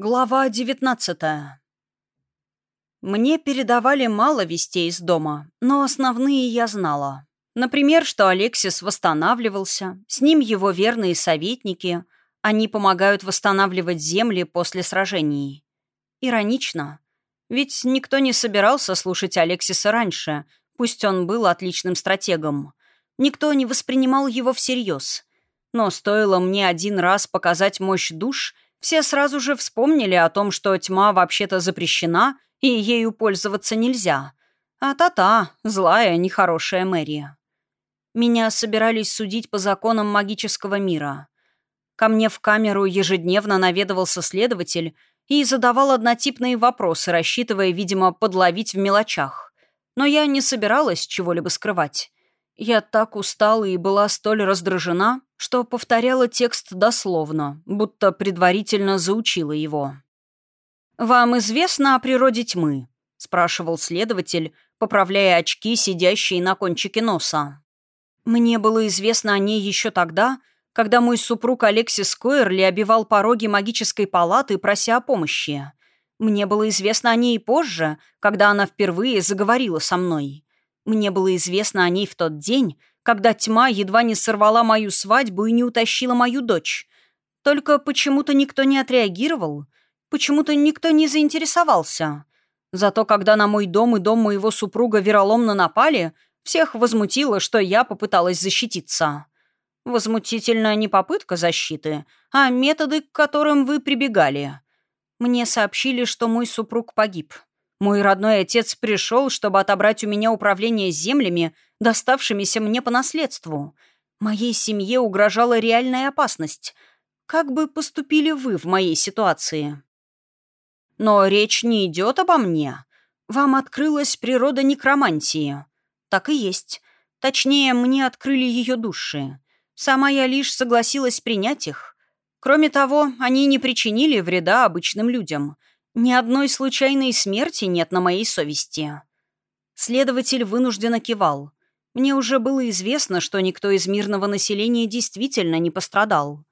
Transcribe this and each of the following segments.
Глава девятнадцатая. Мне передавали мало вестей из дома, но основные я знала. Например, что Алексис восстанавливался, с ним его верные советники, они помогают восстанавливать земли после сражений. Иронично. Ведь никто не собирался слушать Алексиса раньше, пусть он был отличным стратегом. Никто не воспринимал его всерьез. Но стоило мне один раз показать мощь душ — все сразу же вспомнили о том, что тьма вообще-то запрещена и ею пользоваться нельзя. А та-та, злая, нехорошая мэрия. Меня собирались судить по законам магического мира. Ко мне в камеру ежедневно наведывался следователь и задавал однотипные вопросы, рассчитывая, видимо, подловить в мелочах. Но я не собиралась чего-либо скрывать. Я так устала и была столь раздражена, что повторяла текст дословно, будто предварительно заучила его. «Вам известно о природе тьмы?» — спрашивал следователь, поправляя очки, сидящие на кончике носа. «Мне было известно о ней еще тогда, когда мой супруг Алексис Койерли обивал пороги магической палаты, прося о помощи. Мне было известно о ней позже, когда она впервые заговорила со мной. Мне было известно о ней в тот день, когда тьма едва не сорвала мою свадьбу и не утащила мою дочь. Только почему-то никто не отреагировал, почему-то никто не заинтересовался. Зато когда на мой дом и дом моего супруга вероломно напали, всех возмутило, что я попыталась защититься. Возмутительная не попытка защиты, а методы, к которым вы прибегали. Мне сообщили, что мой супруг погиб. Мой родной отец пришел, чтобы отобрать у меня управление землями, доставшимися мне по наследству. Моей семье угрожала реальная опасность. Как бы поступили вы в моей ситуации? Но речь не идет обо мне. Вам открылась природа некромантии. Так и есть. Точнее, мне открыли ее души. Сама я лишь согласилась принять их. Кроме того, они не причинили вреда обычным людям — ни одной случайной смерти нет на моей совести. Следователь вынужденно кивал. Мне уже было известно, что никто из мирного населения действительно не пострадал.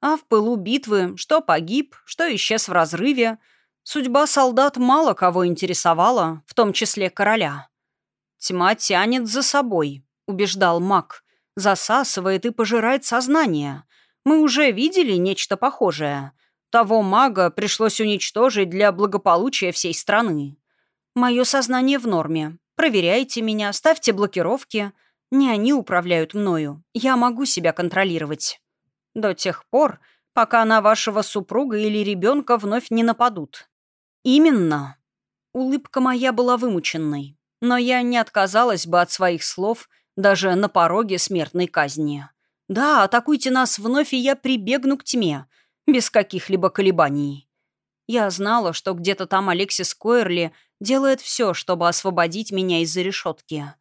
А в пылу битвы, что погиб, что исчез в разрыве, судьба солдат мало кого интересовала, в том числе короля. «Тьма тянет за собой», — убеждал маг, «засасывает и пожирает сознание. Мы уже видели нечто похожее. Того мага пришлось уничтожить для благополучия всей страны. Мое сознание в норме. Проверяйте меня, ставьте блокировки. Не они управляют мною. Я могу себя контролировать. До тех пор, пока на вашего супруга или ребенка вновь не нападут. Именно. Улыбка моя была вымученной. Но я не отказалась бы от своих слов даже на пороге смертной казни. Да, атакуйте нас вновь, и я прибегну к тьме — без каких-либо колебаний. Я знала, что где-то там Алексис Койерли делает все, чтобы освободить меня из-за решетки.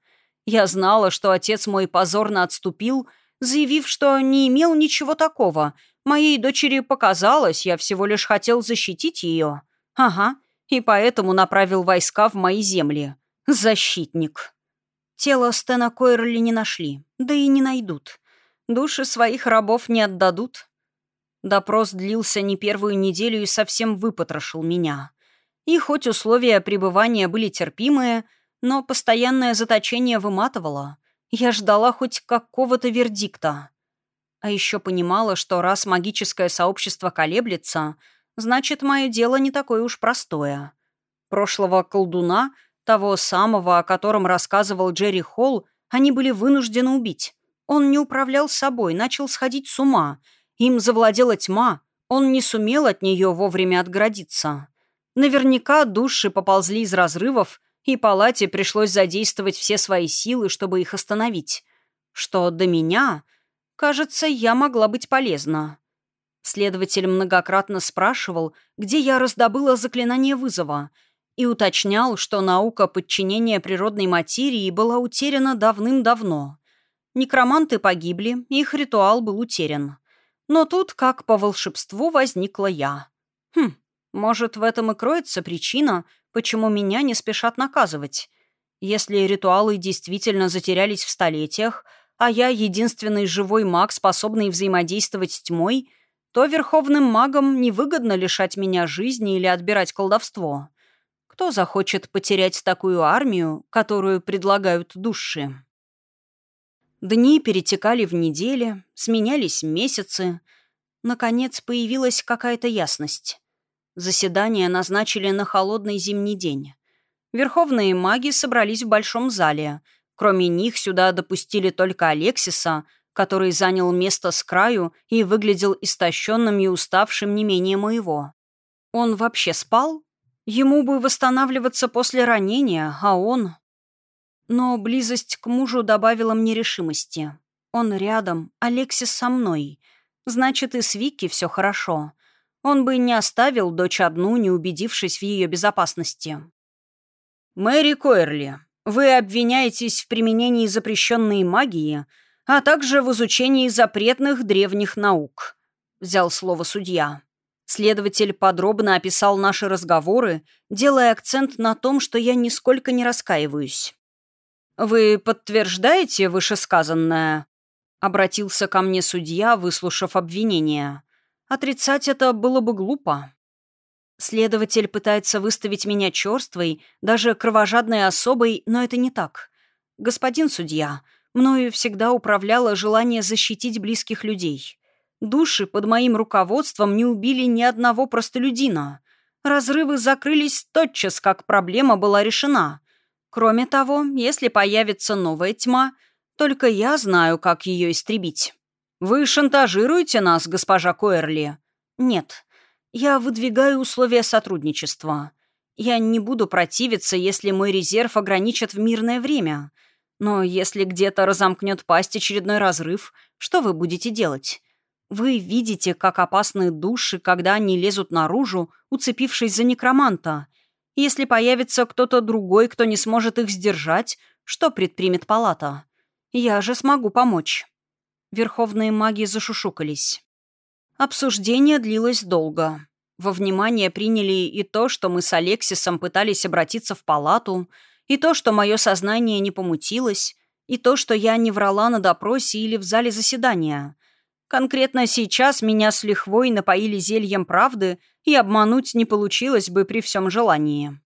Я знала, что отец мой позорно отступил, заявив, что не имел ничего такого. Моей дочери показалось, я всего лишь хотел защитить ее. Ага, и поэтому направил войска в мои земли. Защитник. Тело Стена Койерли не нашли, да и не найдут. Души своих рабов не отдадут, Допрос длился не первую неделю и совсем выпотрошил меня. И хоть условия пребывания были терпимые, но постоянное заточение выматывало. Я ждала хоть какого-то вердикта. А еще понимала, что раз магическое сообщество колеблется, значит, мое дело не такое уж простое. Прошлого колдуна, того самого, о котором рассказывал Джерри Холл, они были вынуждены убить. Он не управлял собой, начал сходить с ума — им завладела тьма, он не сумел от нее вовремя отгородиться. Наверняка души поползли из разрывов, и палате пришлось задействовать все свои силы, чтобы их остановить. Что до меня, кажется, я могла быть полезна. Следователь многократно спрашивал, где я раздобыла заклинание вызова, и уточнял, что наука подчинения природной материи была утеряна давным-давно. Некроманты погибли, их ритуал был утерян. Но тут, как по волшебству, возникла я. Хм, может, в этом и кроется причина, почему меня не спешат наказывать. Если ритуалы действительно затерялись в столетиях, а я единственный живой маг, способный взаимодействовать с тьмой, то верховным магам невыгодно лишать меня жизни или отбирать колдовство. Кто захочет потерять такую армию, которую предлагают души? Дни перетекали в недели, сменялись месяцы. Наконец появилась какая-то ясность. Заседание назначили на холодный зимний день. Верховные маги собрались в большом зале. Кроме них сюда допустили только Алексиса, который занял место с краю и выглядел истощенным и уставшим не менее моего. Он вообще спал? Ему бы восстанавливаться после ранения, а он... Но близость к мужу добавила мне решимости. Он рядом, Алексис со мной. Значит, и с Вики все хорошо. Он бы не оставил дочь одну, не убедившись в ее безопасности. «Мэри Койерли, вы обвиняетесь в применении запрещенной магии, а также в изучении запретных древних наук», — взял слово судья. Следователь подробно описал наши разговоры, делая акцент на том, что я нисколько не раскаиваюсь. «Вы подтверждаете вышесказанное?» — обратился ко мне судья, выслушав обвинение. «Отрицать это было бы глупо». Следователь пытается выставить меня черствой, даже кровожадной особой, но это не так. Господин судья, мною всегда управляло желание защитить близких людей. Души под моим руководством не убили ни одного простолюдина. Разрывы закрылись тотчас, как проблема была решена. Кроме того, если появится новая тьма, только я знаю, как ее истребить. Вы шантажируете нас, госпожа Коэрли? Нет. Я выдвигаю условия сотрудничества. Я не буду противиться, если мой резерв ограничат в мирное время. Но если где-то разомкнет пасть очередной разрыв, что вы будете делать? Вы видите, как опасны души, когда они лезут наружу, уцепившись за некроманта. Если появится кто-то другой, кто не сможет их сдержать, что предпримет палата? Я же смогу помочь. Верховные маги зашушукались. Обсуждение длилось долго. Во внимание приняли и то, что мы с Алексисом пытались обратиться в палату, и то, что мое сознание не помутилось, и то, что я не врала на допросе или в зале заседания. Конкретно сейчас меня с лихвой напоили зельем правды, и обмануть не получилось бы при всем желании.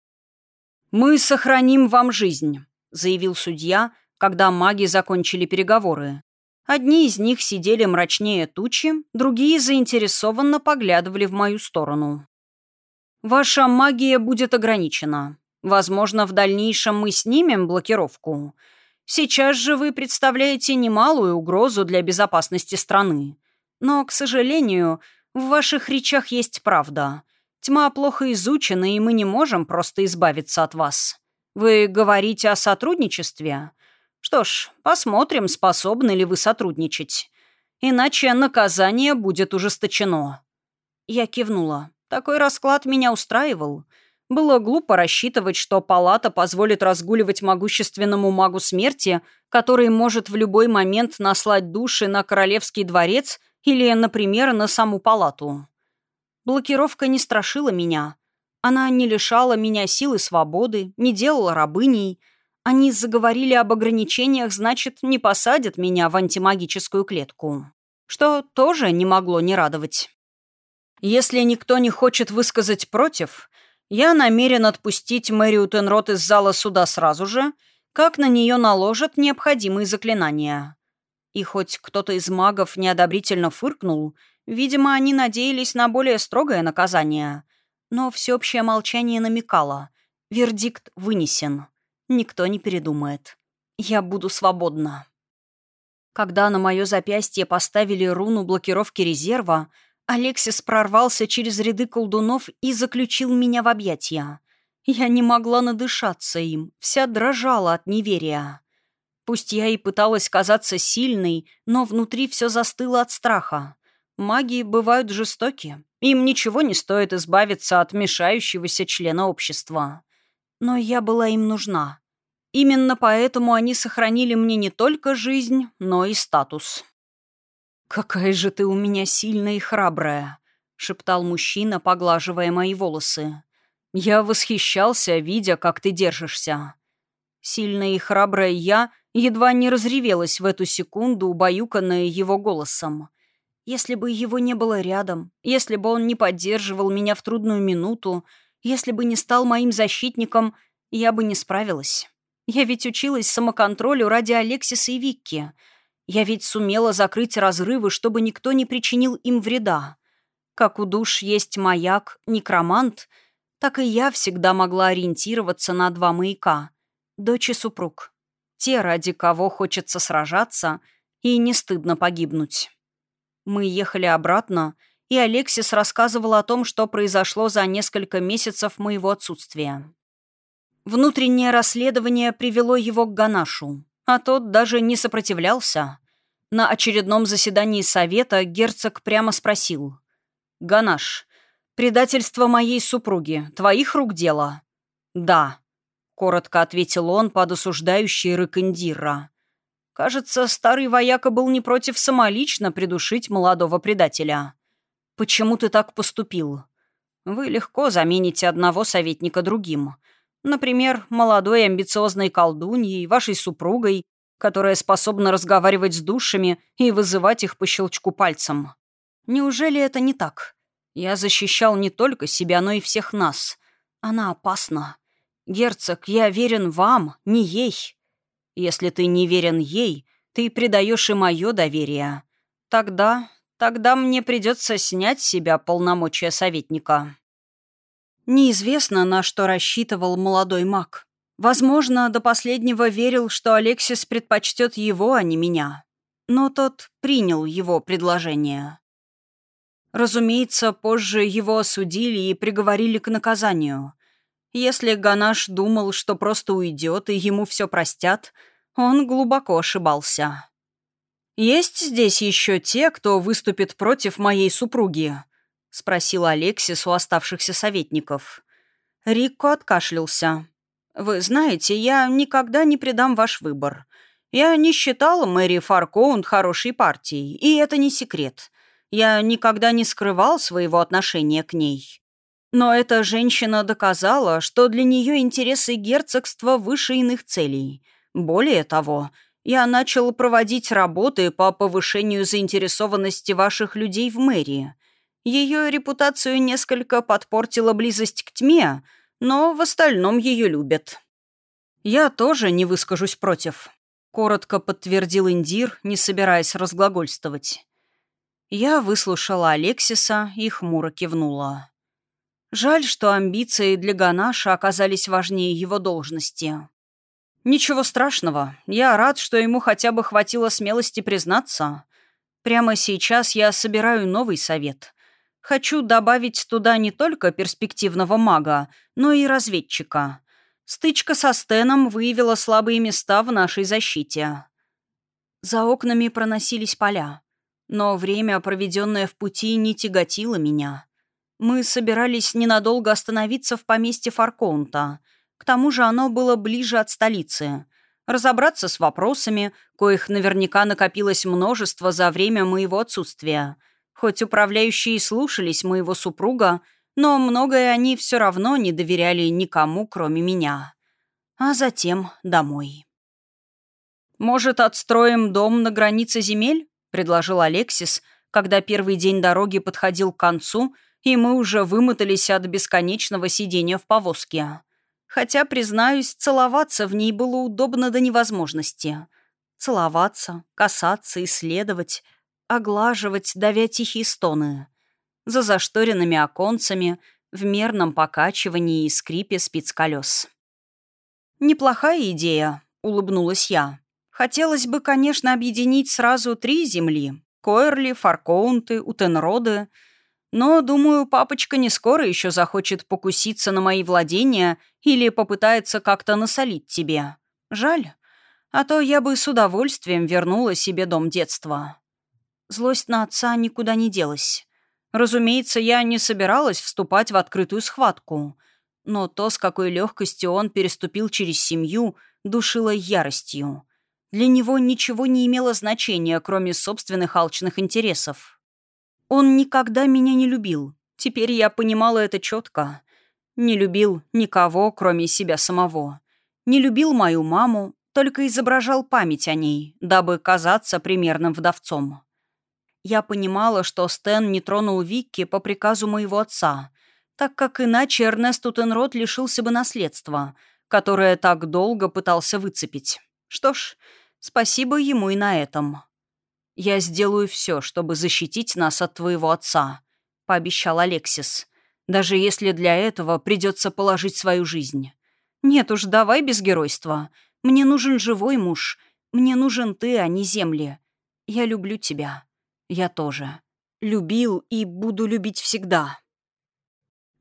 «Мы сохраним вам жизнь», — заявил судья, когда маги закончили переговоры. Одни из них сидели мрачнее тучи, другие заинтересованно поглядывали в мою сторону. «Ваша магия будет ограничена. Возможно, в дальнейшем мы снимем блокировку», Сейчас же вы представляете немалую угрозу для безопасности страны. Но, к сожалению, в ваших речах есть правда. Тьма плохо изучена, и мы не можем просто избавиться от вас. Вы говорите о сотрудничестве? Что ж, посмотрим, способны ли вы сотрудничать. Иначе наказание будет ужесточено. Я кивнула. Такой расклад меня устраивал. Было глупо рассчитывать, что палата позволит разгуливать могущественному магу смерти, который может в любой момент наслать души на королевский дворец или, например, на саму палату. Блокировка не страшила меня. Она не лишала меня силы свободы, не делала рабыней. Они заговорили об ограничениях, значит, не посадят меня в антимагическую клетку. Что тоже не могло не радовать. Если никто не хочет высказать против, я намерен отпустить Мэрию Тенрот из зала суда сразу же, как на нее наложат необходимые заклинания. И хоть кто-то из магов неодобрительно фыркнул, видимо, они надеялись на более строгое наказание. Но всеобщее молчание намекало. Вердикт вынесен. Никто не передумает. Я буду свободна. Когда на мое запястье поставили руну блокировки резерва, Алексис прорвался через ряды колдунов и заключил меня в объятия. Я не могла надышаться им, вся дрожала от неверия. Пусть я и пыталась казаться сильной, но внутри все застыло от страха. Маги бывают жестоки. Им ничего не стоит избавиться от мешающегося члена общества. Но я была им нужна. Именно поэтому они сохранили мне не только жизнь, но и статус. «Какая же ты у меня сильная и храбрая», — шептал мужчина, поглаживая мои волосы. «Я восхищался, видя, как ты держишься». Сильная и храбрая я едва не разревелась в эту секунду, убаюканная его голосом. Если бы его не было рядом, если бы он не поддерживал меня в трудную минуту, если бы не стал моим защитником, я бы не справилась. Я ведь училась самоконтролю ради Алексиса и Викки. Я ведь сумела закрыть разрывы, чтобы никто не причинил им вреда. Как у душ есть маяк, некромант, так и я всегда могла ориентироваться на два маяка. Дочь и супруг. Те, ради кого хочется сражаться, и не стыдно погибнуть. Мы ехали обратно, и Алексис рассказывал о том, что произошло за несколько месяцев моего отсутствия. Внутреннее расследование привело его к Ганашу, а тот даже не сопротивлялся. На очередном заседании совета герцог прямо спросил. «Ганаш, предательство моей супруги — твоих рук дело?» «Да», — коротко ответил он под осуждающий рык Индира. Кажется, старый вояка был не против самолично придушить молодого предателя. «Почему ты так поступил?» «Вы легко замените одного советника другим. Например, молодой амбициозной колдуньей, вашей супругой, которая способна разговаривать с душами и вызывать их по щелчку пальцем. Неужели это не так? Я защищал не только себя, но и всех нас. Она опасна. Герцог, я верен вам, не ей. Если ты не верен ей, ты предаешь и мое доверие. Тогда, тогда мне придется снять с себя полномочия советника. Неизвестно, на что рассчитывал молодой маг. Возможно, до последнего верил, что Алексис предпочтет его, а не меня. Но тот принял его предложение. Разумеется, позже его осудили и приговорили к наказанию. Если Ганаш думал, что просто уйдет и ему все простят, он глубоко ошибался. «Есть здесь еще те, кто выступит против моей супруги?» — спросил Алексис у оставшихся советников. Рикко откашлялся. «Вы знаете, я никогда не предам ваш выбор. Я не считала Мэри Фаркоунд хорошей партией, и это не секрет. Я никогда не скрывал своего отношения к ней. Но эта женщина доказала, что для нее интересы герцогства выше иных целей. Более того, я начал проводить работы по повышению заинтересованности ваших людей в мэрии. Ее репутацию несколько подпортила близость к тьме, но в остальном ее любят. Я тоже не выскажусь против. Коротко подтвердил Индир, не собираясь разглагольствовать. Я выслушала Алексиса и хмуро кивнула. Жаль, что амбиции для Ганаша оказались важнее его должности. Ничего страшного. Я рад, что ему хотя бы хватило смелости признаться. Прямо сейчас я собираю новый совет. Хочу добавить туда не только перспективного мага, но и разведчика. Стычка со Стеном выявила слабые места в нашей защите. За окнами проносились поля. Но время, проведенное в пути, не тяготило меня. Мы собирались ненадолго остановиться в поместье Фаркоунта. К тому же оно было ближе от столицы. Разобраться с вопросами, коих наверняка накопилось множество за время моего отсутствия. Хоть управляющие и слушались моего супруга, но многое они все равно не доверяли никому, кроме меня. А затем домой. «Может, отстроим дом на границе земель?» — предложил Алексис, когда первый день дороги подходил к концу — и мы уже вымотались от бесконечного сидения в повозке. Хотя, признаюсь, целоваться в ней было удобно до невозможности. Целоваться, касаться, исследовать, оглаживать, давя тихие стоны. За зашторенными оконцами, в мерном покачивании и скрипе спиц колес. «Неплохая идея», — улыбнулась я. «Хотелось бы, конечно, объединить сразу три земли — Койерли, Фаркоунты, Утенроды — но, думаю, папочка не скоро еще захочет покуситься на мои владения или попытается как-то насолить тебе. Жаль. А то я бы с удовольствием вернула себе дом детства. Злость на отца никуда не делась. Разумеется, я не собиралась вступать в открытую схватку. Но то, с какой легкостью он переступил через семью, душило яростью. Для него ничего не имело значения, кроме собственных алчных интересов. Он никогда меня не любил. Теперь я понимала это четко. Не любил никого, кроме себя самого. Не любил мою маму, только изображал память о ней, дабы казаться примерным вдовцом. Я понимала, что Стэн не тронул Викки по приказу моего отца, так как иначе Эрнест Утенрод лишился бы наследства, которое так долго пытался выцепить. Что ж, спасибо ему и на этом. «Я сделаю все, чтобы защитить нас от твоего отца», — пообещал Алексис. «Даже если для этого придется положить свою жизнь». «Нет уж, давай без геройства. Мне нужен живой муж. Мне нужен ты, а не земли. Я люблю тебя. Я тоже. Любил и буду любить всегда».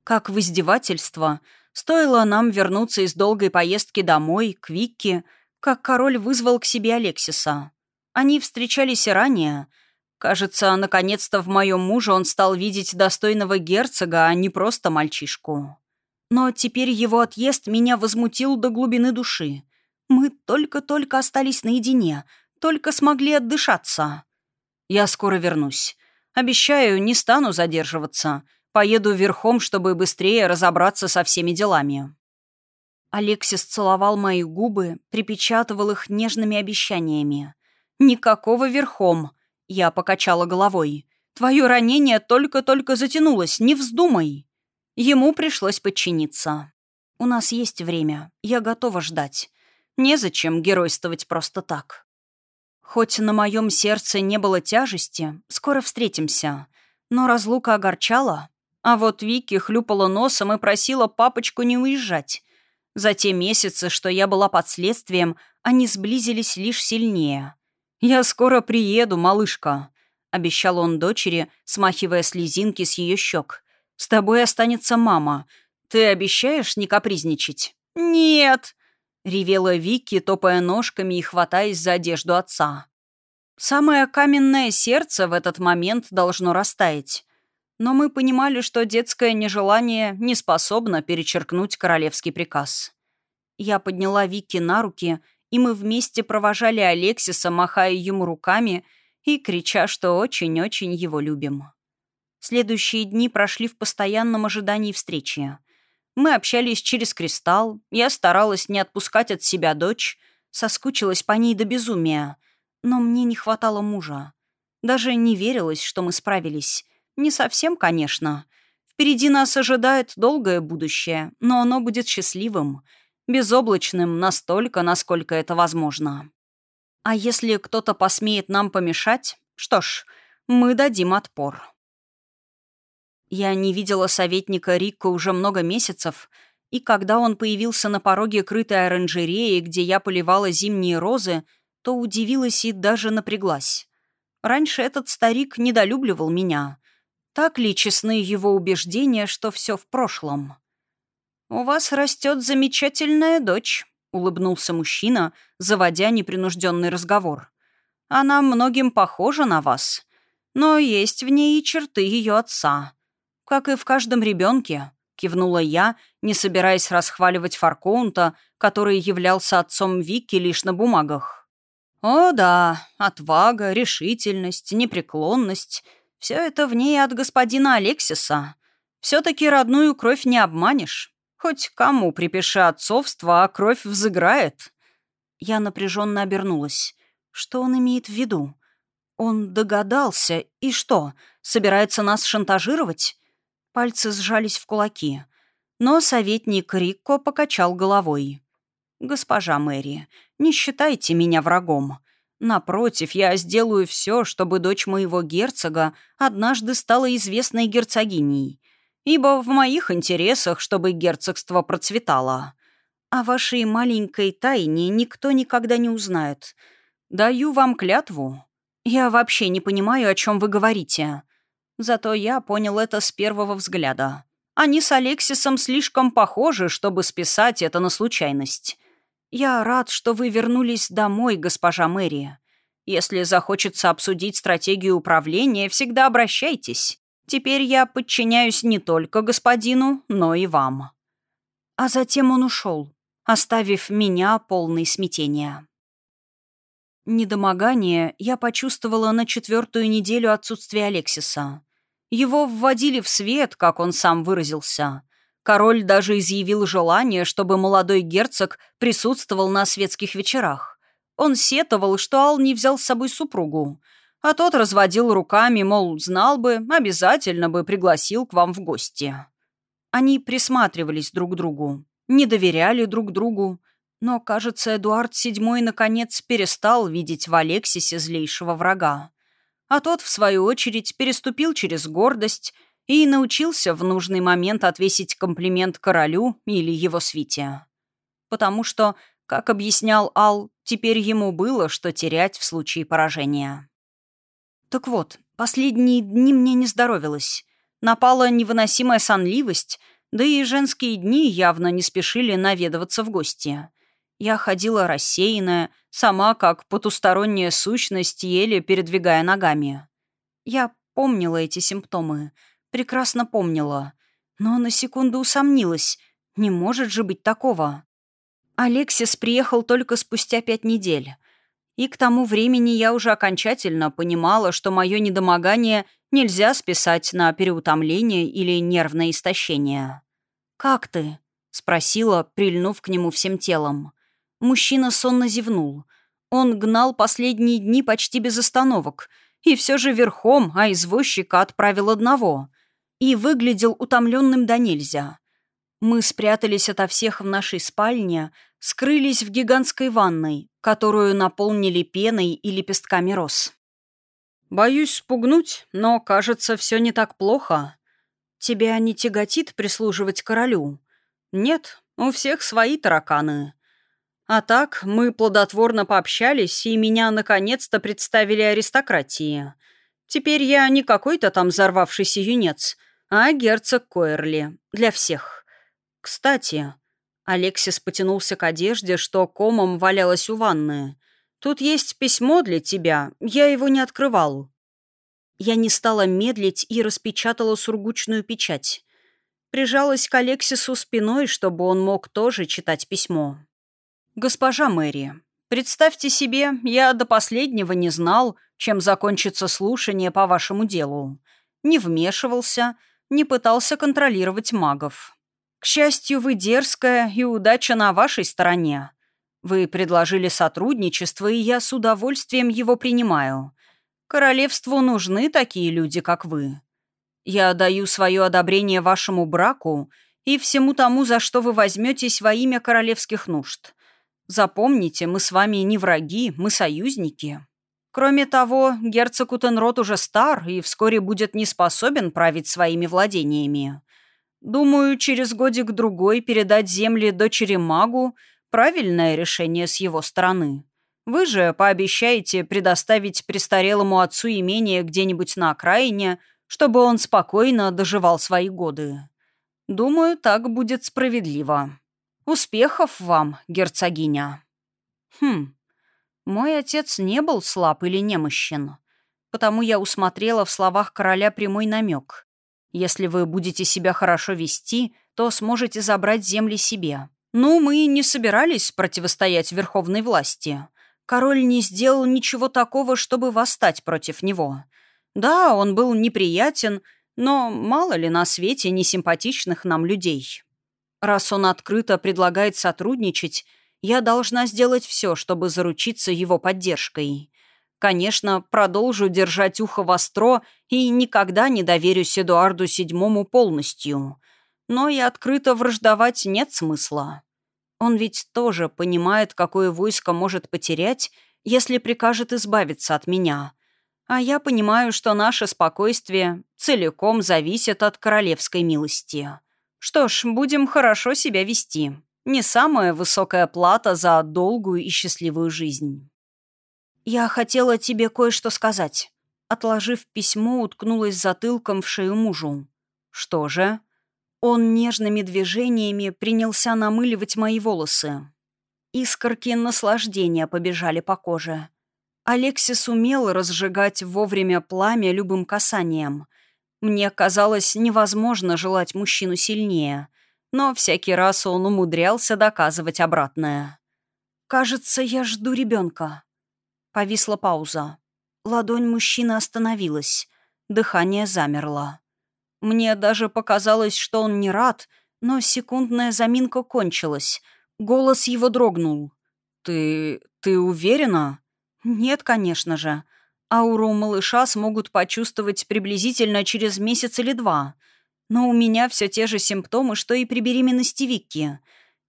Как в издевательство, стоило нам вернуться из долгой поездки домой, к Викке, как король вызвал к себе Алексиса. Они встречались и ранее. Кажется, наконец-то в моем муже он стал видеть достойного герцога, а не просто мальчишку. Но теперь его отъезд меня возмутил до глубины души. Мы только-только остались наедине, только смогли отдышаться. Я скоро вернусь. Обещаю, не стану задерживаться. Поеду верхом, чтобы быстрее разобраться со всеми делами. Алексис целовал мои губы, припечатывал их нежными обещаниями. «Никакого верхом!» Я покачала головой. «Твое ранение только-только затянулось, не вздумай!» Ему пришлось подчиниться. «У нас есть время. Я готова ждать. Незачем геройствовать просто так». Хоть на моем сердце не было тяжести, скоро встретимся. Но разлука огорчала. А вот Вики хлюпала носом и просила папочку не уезжать. За те месяцы, что я была под следствием, они сблизились лишь сильнее. «Я скоро приеду, малышка», — обещал он дочери, смахивая слезинки с ее щек. С тобой останется мама. Ты обещаешь не капризничать?» «Нет!» — ревела Вики, топая ножками и хватаясь за одежду отца. Самое каменное сердце в этот момент должно растаять. Но мы понимали, что детское нежелание не способно перечеркнуть королевский приказ. Я подняла Вики на руки, и мы вместе провожали Алексиса, махая ему руками и крича, что очень-очень его любим. Следующие дни прошли в постоянном ожидании встречи. Мы общались через кристалл, я старалась не отпускать от себя дочь, соскучилась по ней до безумия. Но мне не хватало мужа. Даже не верилось, что мы справились. Не совсем, конечно. Впереди нас ожидает долгое будущее, но оно будет счастливым, безоблачным настолько, насколько это возможно. А если кто-то посмеет нам помешать, что ж, мы дадим отпор. Я не видела советника Рикко уже много месяцев, и когда он появился на пороге крытой оранжереи, где я поливала зимние розы, то удивилась и даже напряглась. Раньше этот старик недолюбливал меня. Так ли честны его убеждения, что все в прошлом? «У вас растет замечательная дочь», — улыбнулся мужчина, заводя непринужденный разговор. «Она многим похожа на вас, но есть в ней и черты ее отца. «Как и в каждом ребенке», — кивнула я, не собираясь расхваливать Фаркоунта, который являлся отцом Вики лишь на бумагах. «О да, отвага, решительность, непреклонность — все это в ней от господина Алексиса. Все-таки родную кровь не обманешь. Хоть кому припиши отцовство, а кровь взыграет». Я напряженно обернулась. Что он имеет в виду? Он догадался, и что, собирается нас шантажировать? Пальцы сжались в кулаки. Но советник Рикко покачал головой. «Госпожа Мэри, не считайте меня врагом. Напротив, я сделаю все, чтобы дочь моего герцога однажды стала известной герцогиней. Ибо в моих интересах, чтобы герцогство процветало. О вашей маленькой тайне никто никогда не узнает. Даю вам клятву. Я вообще не понимаю, о чем вы говорите. Зато я понял это с первого взгляда. Они с Алексисом слишком похожи, чтобы списать это на случайность. Я рад, что вы вернулись домой, госпожа Мэри. Если захочется обсудить стратегию управления, всегда обращайтесь. Теперь я подчиняюсь не только господину, но и вам». А затем он ушел, оставив меня полной смятения. Недомогание я почувствовала на четвертую неделю отсутствия Алексиса. Его вводили в свет, как он сам выразился. Король даже изъявил желание, чтобы молодой герцог присутствовал на светских вечерах. Он сетовал, что Ал не взял с собой супругу. А тот разводил руками, мол, знал бы, обязательно бы пригласил к вам в гости. Они присматривались друг к другу, не доверяли друг другу, но, кажется, Эдуард VII наконец перестал видеть в Алексисе злейшего врага. А тот, в свою очередь, переступил через гордость и научился в нужный момент отвесить комплимент королю или его свите. Потому что, как объяснял Ал, теперь ему было что терять в случае поражения. Так вот, последние дни мне не здоровилось. Напала невыносимая сонливость, да и женские дни явно не спешили наведываться в гости. Я ходила рассеянная, сама как потусторонняя сущность, еле передвигая ногами. Я помнила эти симптомы, прекрасно помнила, но на секунду усомнилась, не может же быть такого. Алексис приехал только спустя пять недель, и к тому времени я уже окончательно понимала, что мое недомогание нельзя списать на переутомление или нервное истощение. «Как ты?» — спросила, прильнув к нему всем телом. Мужчина сонно зевнул. Он гнал последние дни почти без остановок, и все же верхом, а извозчика отправил одного. И выглядел утомленным до нельзя. Мы спрятались ото всех в нашей спальне, скрылись в гигантской ванной, которую наполнили пеной и лепестками роз. «Боюсь спугнуть, но, кажется, все не так плохо. Тебя не тяготит прислуживать королю?» «Нет, у всех свои тараканы. А так, мы плодотворно пообщались, и меня наконец-то представили аристократии. Теперь я не какой-то там взорвавшийся юнец, а герцог Койерли. Для всех. Кстати, Алексис потянулся к одежде, что комом валялась у ванны. «Тут есть письмо для тебя. Я его не открывал». Я не стала медлить и распечатала сургучную печать. Прижалась к Алексису спиной, чтобы он мог тоже читать письмо. «Госпожа Мэри, представьте себе, я до последнего не знал, чем закончится слушание по вашему делу. Не вмешивался, не пытался контролировать магов. К счастью, вы дерзкая, и удача на вашей стороне. Вы предложили сотрудничество, и я с удовольствием его принимаю. Королевству нужны такие люди, как вы. Я даю свое одобрение вашему браку и всему тому, за что вы возьметесь во имя королевских нужд. Запомните, мы с вами не враги, мы союзники. Кроме того, герцог Утенрот уже стар и вскоре будет не способен править своими владениями. Думаю, через годик-другой передать земли дочери магу – правильное решение с его стороны. Вы же пообещаете предоставить престарелому отцу имение где-нибудь на окраине, чтобы он спокойно доживал свои годы. Думаю, так будет справедливо. «Успехов вам, герцогиня!» «Хм, мой отец не был слаб или немощен, потому я усмотрела в словах короля прямой намек. Если вы будете себя хорошо вести, то сможете забрать земли себе. Ну, мы не собирались противостоять верховной власти. Король не сделал ничего такого, чтобы восстать против него. Да, он был неприятен, но мало ли на свете несимпатичных нам людей». Раз он открыто предлагает сотрудничать, я должна сделать все, чтобы заручиться его поддержкой. Конечно, продолжу держать ухо востро и никогда не доверюсь Эдуарду VII полностью. Но и открыто враждовать нет смысла. Он ведь тоже понимает, какое войско может потерять, если прикажет избавиться от меня. А я понимаю, что наше спокойствие целиком зависит от королевской милости. Что ж, будем хорошо себя вести. Не самая высокая плата за долгую и счастливую жизнь. Я хотела тебе кое-что сказать. Отложив письмо, уткнулась затылком в шею мужу. Что же? Он нежными движениями принялся намыливать мои волосы. Искорки наслаждения побежали по коже. Алексис умел разжигать вовремя пламя любым касанием — мне казалось невозможно желать мужчину сильнее, но всякий раз он умудрялся доказывать обратное. «Кажется, я жду ребенка». Повисла пауза. Ладонь мужчины остановилась. Дыхание замерло. Мне даже показалось, что он не рад, но секундная заминка кончилась. Голос его дрогнул. «Ты... ты уверена?» «Нет, конечно же. Ауру малыша смогут почувствовать приблизительно через месяц или два. Но у меня все те же симптомы, что и при беременности Викки.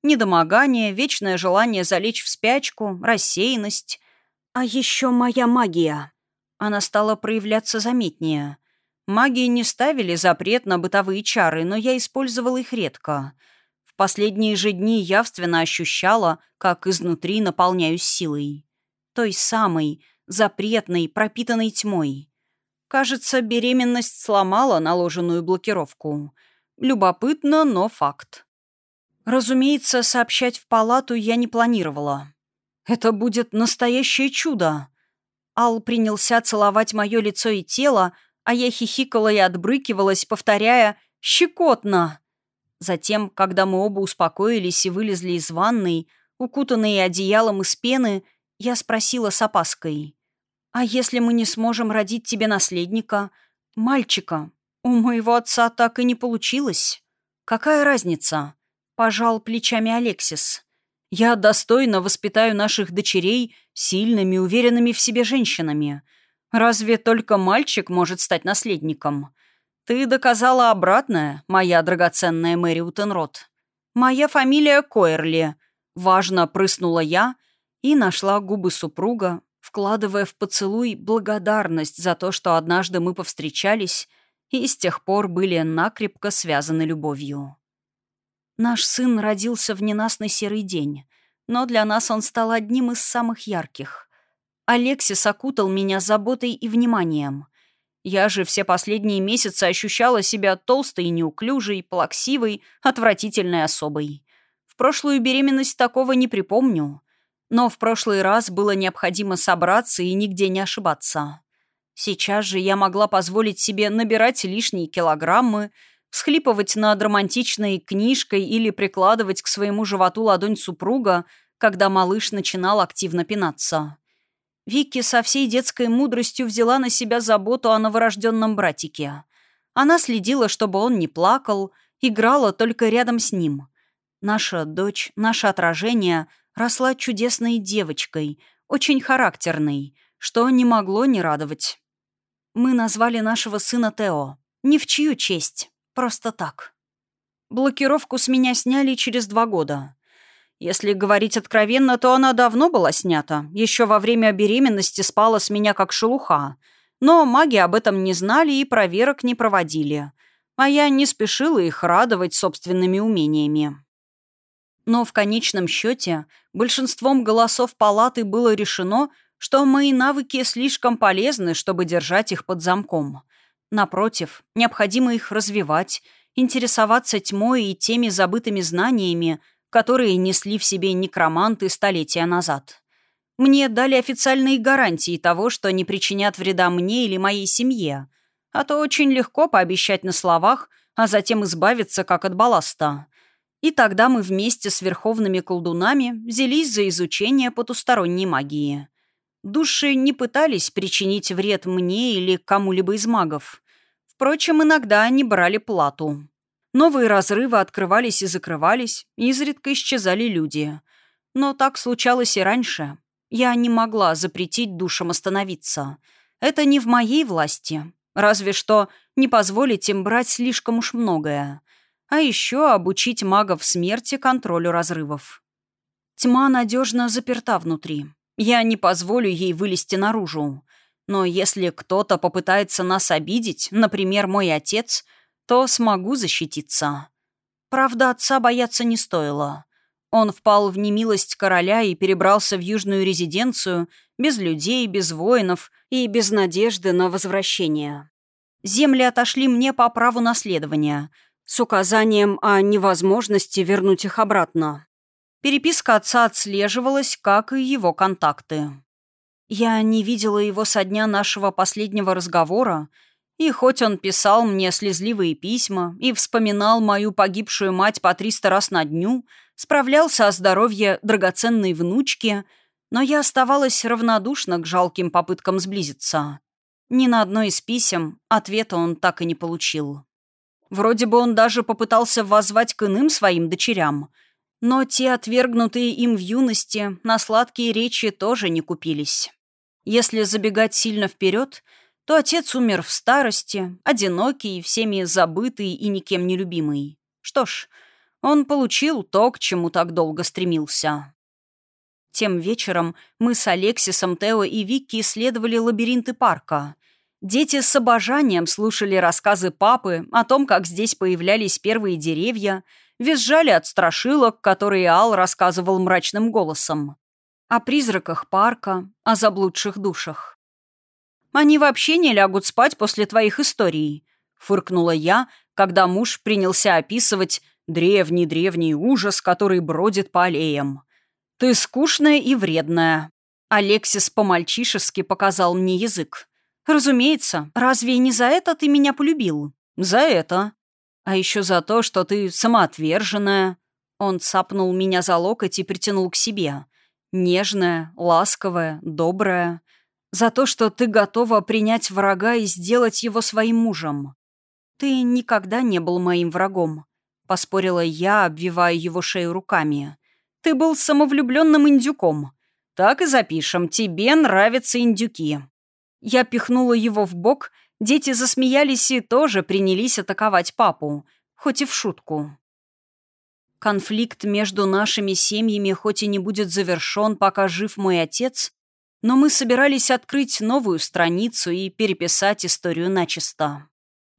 Недомогание, вечное желание залечь в спячку, рассеянность. А еще моя магия. Она стала проявляться заметнее. Магии не ставили запрет на бытовые чары, но я использовала их редко. В последние же дни явственно ощущала, как изнутри наполняюсь силой. Той самой, запретной, пропитанной тьмой. Кажется, беременность сломала наложенную блокировку. Любопытно, но факт. Разумеется, сообщать в палату я не планировала. Это будет настоящее чудо. Ал принялся целовать мое лицо и тело, а я хихикала и отбрыкивалась, повторяя «щекотно». Затем, когда мы оба успокоились и вылезли из ванной, укутанные одеялом из пены, я спросила с опаской. «А если мы не сможем родить тебе наследника? Мальчика? У моего отца так и не получилось. Какая разница?» Пожал плечами Алексис. «Я достойно воспитаю наших дочерей сильными, уверенными в себе женщинами. Разве только мальчик может стать наследником? Ты доказала обратное, моя драгоценная Мэри Утенрот. Моя фамилия Койерли. Важно прыснула я и нашла губы супруга, вкладывая в поцелуй благодарность за то, что однажды мы повстречались и с тех пор были накрепко связаны любовью. Наш сын родился в ненастный серый день, но для нас он стал одним из самых ярких. Алексис окутал меня заботой и вниманием. Я же все последние месяцы ощущала себя толстой неуклюжей, плаксивой, отвратительной особой. В прошлую беременность такого не припомню. Но в прошлый раз было необходимо собраться и нигде не ошибаться. Сейчас же я могла позволить себе набирать лишние килограммы, всхлипывать над романтичной книжкой или прикладывать к своему животу ладонь супруга, когда малыш начинал активно пинаться. Вики со всей детской мудростью взяла на себя заботу о новорожденном братике. Она следила, чтобы он не плакал, играла только рядом с ним. Наша дочь, наше отражение — росла чудесной девочкой, очень характерной, что не могло не радовать. Мы назвали нашего сына Тео. Ни в чью честь. Просто так. Блокировку с меня сняли через два года. Если говорить откровенно, то она давно была снята. Еще во время беременности спала с меня как шелуха. Но маги об этом не знали и проверок не проводили. А я не спешила их радовать собственными умениями. Но в конечном счете большинством голосов палаты было решено, что мои навыки слишком полезны, чтобы держать их под замком. Напротив, необходимо их развивать, интересоваться тьмой и теми забытыми знаниями, которые несли в себе некроманты столетия назад. Мне дали официальные гарантии того, что не причинят вреда мне или моей семье, а то очень легко пообещать на словах, а затем избавиться как от балласта. И тогда мы вместе с верховными колдунами взялись за изучение потусторонней магии. Души не пытались причинить вред мне или кому-либо из магов. Впрочем, иногда они брали плату. Новые разрывы открывались и закрывались, изредка исчезали люди. Но так случалось и раньше. Я не могла запретить душам остановиться. Это не в моей власти. Разве что не позволить им брать слишком уж многое а еще обучить магов смерти контролю разрывов. Тьма надежно заперта внутри. Я не позволю ей вылезти наружу. Но если кто-то попытается нас обидеть, например, мой отец, то смогу защититься. Правда, отца бояться не стоило. Он впал в немилость короля и перебрался в южную резиденцию без людей, без воинов и без надежды на возвращение. Земли отошли мне по праву наследования — с указанием о невозможности вернуть их обратно. Переписка отца отслеживалась, как и его контакты. Я не видела его со дня нашего последнего разговора, и хоть он писал мне слезливые письма и вспоминал мою погибшую мать по триста раз на дню, справлялся о здоровье драгоценной внучки, но я оставалась равнодушна к жалким попыткам сблизиться. Ни на одно из писем ответа он так и не получил. Вроде бы он даже попытался воззвать к иным своим дочерям. Но те, отвергнутые им в юности, на сладкие речи тоже не купились. Если забегать сильно вперед, то отец умер в старости, одинокий, всеми забытый и никем не любимый. Что ж, он получил то, к чему так долго стремился. Тем вечером мы с Алексисом, Тео и Викки исследовали лабиринты парка. Дети с обожанием слушали рассказы папы о том, как здесь появлялись первые деревья, визжали от страшилок, которые Ал рассказывал мрачным голосом. О призраках парка, о заблудших душах. «Они вообще не лягут спать после твоих историй», — фыркнула я, когда муж принялся описывать древний-древний ужас, который бродит по аллеям. «Ты скучная и вредная». Алексис по-мальчишески показал мне язык. «Разумеется, разве не за это ты меня полюбил?» «За это. А еще за то, что ты самоотверженная». Он цапнул меня за локоть и притянул к себе. «Нежная, ласковая, добрая. За то, что ты готова принять врага и сделать его своим мужем. Ты никогда не был моим врагом», — поспорила я, обвивая его шею руками. Ты был самовлюбленным индюком. Так и запишем. Тебе нравятся индюки». Я пихнула его в бок, дети засмеялись и тоже принялись атаковать папу, хоть и в шутку. Конфликт между нашими семьями хоть и не будет завершен, пока жив мой отец, но мы собирались открыть новую страницу и переписать историю начисто.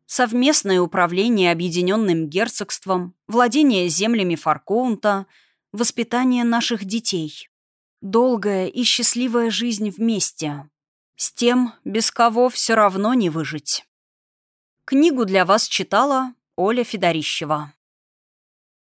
Совместное управление объединенным герцогством, владение землями Фаркоунта — воспитание наших детей. Долгая и счастливая жизнь вместе. С тем, без кого все равно не выжить. Книгу для вас читала Оля Федорищева.